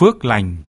phước lành.